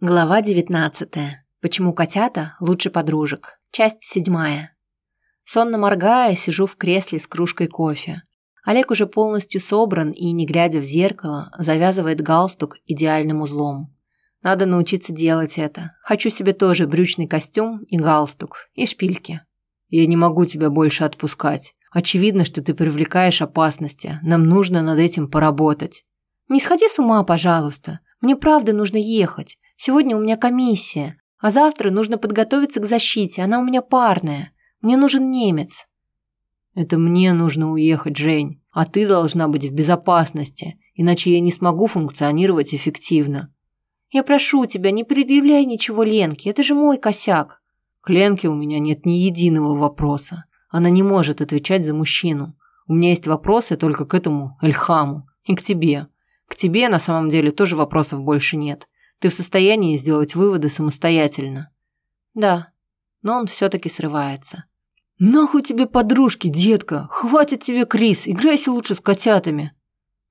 Глава 19. Почему котята лучше подружек? Часть 7. Сонно моргая, сижу в кресле с кружкой кофе. Олег уже полностью собран и, не глядя в зеркало, завязывает галстук идеальным узлом. Надо научиться делать это. Хочу себе тоже брючный костюм и галстук, и шпильки. Я не могу тебя больше отпускать. Очевидно, что ты привлекаешь опасности. Нам нужно над этим поработать. Не сходи с ума, пожалуйста. Мне правда нужно ехать. Сегодня у меня комиссия, а завтра нужно подготовиться к защите, она у меня парная. Мне нужен немец». «Это мне нужно уехать, Жень, а ты должна быть в безопасности, иначе я не смогу функционировать эффективно». «Я прошу тебя, не предъявляй ничего Ленке, это же мой косяк». К Ленке у меня нет ни единого вопроса. Она не может отвечать за мужчину. У меня есть вопросы только к этому Эльхаму и к тебе. К тебе на самом деле тоже вопросов больше нет. Ты в состоянии сделать выводы самостоятельно. Да, но он все-таки срывается. Нахуй тебе подружки, детка? Хватит тебе Крис, играйся лучше с котятами.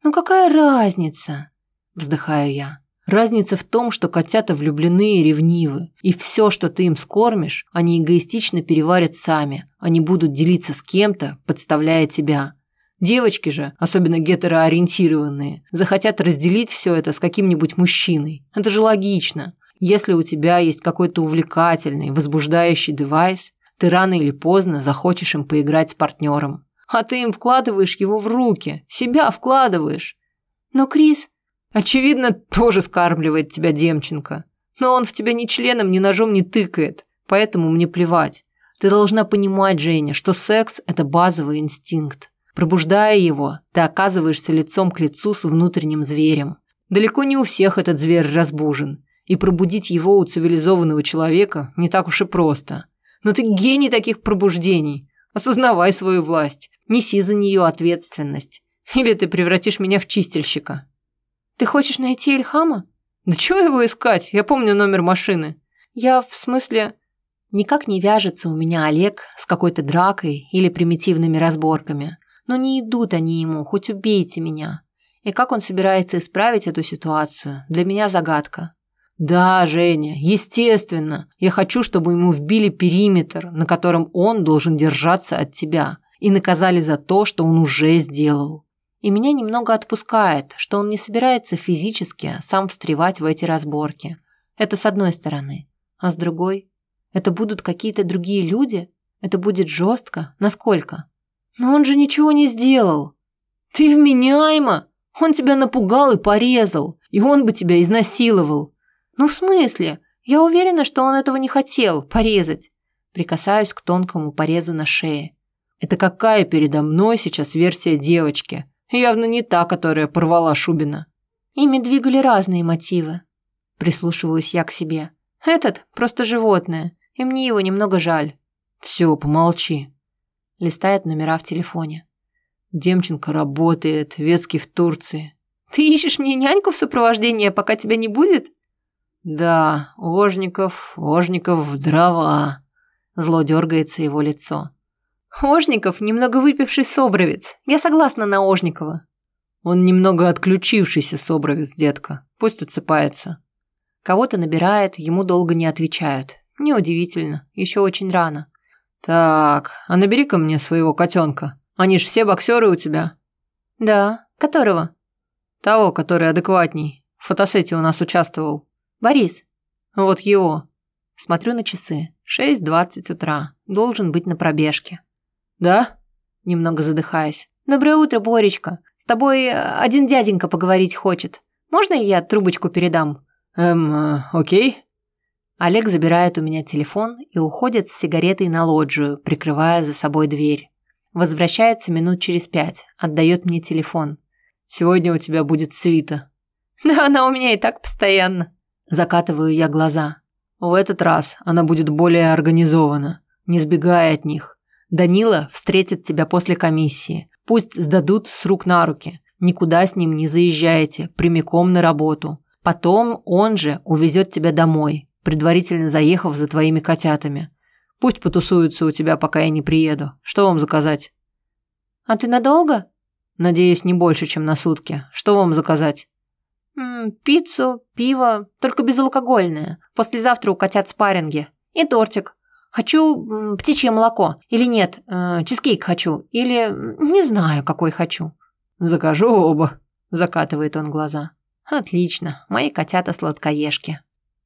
Ну какая разница? Вздыхаю я. Разница в том, что котята влюблены и ревнивы, и все, что ты им скормишь, они эгоистично переварят сами, они будут делиться с кем-то, подставляя тебя. Девочки же, особенно гетероориентированные, захотят разделить все это с каким-нибудь мужчиной. Это же логично. Если у тебя есть какой-то увлекательный, возбуждающий девайс, ты рано или поздно захочешь им поиграть с партнером. А ты им вкладываешь его в руки, себя вкладываешь. Но Крис, очевидно, тоже скармливает тебя Демченко. Но он в тебя ни членом, ни ножом не тыкает, поэтому мне плевать. Ты должна понимать, Женя, что секс – это базовый инстинкт. Пробуждая его, ты оказываешься лицом к лицу с внутренним зверем. Далеко не у всех этот зверь разбужен, и пробудить его у цивилизованного человека не так уж и просто. Но ты гений таких пробуждений. Осознавай свою власть, неси за нее ответственность. Или ты превратишь меня в чистильщика. Ты хочешь найти Эльхама? Да чего его искать? Я помню номер машины. Я в смысле... Никак не вяжется у меня Олег с какой-то дракой или примитивными разборками. Но не идут они ему, хоть убейте меня. И как он собирается исправить эту ситуацию, для меня загадка. Да, Женя, естественно. Я хочу, чтобы ему вбили периметр, на котором он должен держаться от тебя, и наказали за то, что он уже сделал. И меня немного отпускает, что он не собирается физически сам встревать в эти разборки. Это с одной стороны. А с другой? Это будут какие-то другие люди? Это будет жестко? Насколько? Но он же ничего не сделал. Ты вменяема. Он тебя напугал и порезал. И он бы тебя изнасиловал. Ну, в смысле? Я уверена, что он этого не хотел, порезать. Прикасаюсь к тонкому порезу на шее. Это какая передо мной сейчас версия девочки? Явно не та, которая порвала Шубина. Ими двигали разные мотивы. Прислушиваюсь я к себе. Этот просто животное, и мне его немного жаль. Все, помолчи листает номера в телефоне. Демченко работает, Ветский в Турции. Ты ищешь мне няньку в сопровождении, пока тебя не будет? Да, Ожников, Ожников в дрова. Зло дергается его лицо. Ожников немного выпивший собровец. Я согласна на Ожникова. Он немного отключившийся собровец, детка. Пусть отсыпается. Кого-то набирает, ему долго не отвечают. Неудивительно, еще очень рано. Так, а набери-ка мне своего котенка. Они ж все боксеры у тебя. Да, которого? Того, который адекватней. В фотосете у нас участвовал. Борис. Вот его. Смотрю на часы. 6.20 утра. Должен быть на пробежке. Да? Немного задыхаясь. Доброе утро, Боречка. С тобой э, один дяденька поговорить хочет. Можно я трубочку передам? Эм, э, окей. Олег забирает у меня телефон и уходит с сигаретой на лоджию, прикрывая за собой дверь. Возвращается минут через пять, отдает мне телефон. «Сегодня у тебя будет свита». «Да она у меня и так постоянно». Закатываю я глаза. В этот раз она будет более организована, не сбегая от них. Данила встретит тебя после комиссии. Пусть сдадут с рук на руки. Никуда с ним не заезжайте, прямиком на работу. Потом он же увезет тебя домой, предварительно заехав за твоими котятами. Пусть потусуются у тебя, пока я не приеду. Что вам заказать? А ты надолго? Надеюсь, не больше, чем на сутки. Что вам заказать? М -м, пиццу, пиво, только безалкогольное. Послезавтра у котят спарринги. И тортик. Хочу птичье молоко. Или нет, э, чизкейк хочу. Или не знаю, какой хочу. Закажу оба. Закатывает он глаза. Отлично, мои котята сладкоежки.